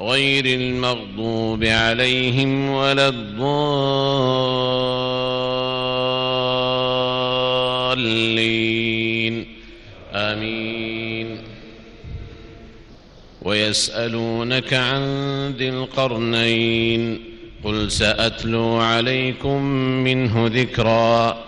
غير المغضوب عليهم ولا الضالين. آمين. ويسألونك عن ذي القرنين. قل سأتلو عليكم منه ذكرا.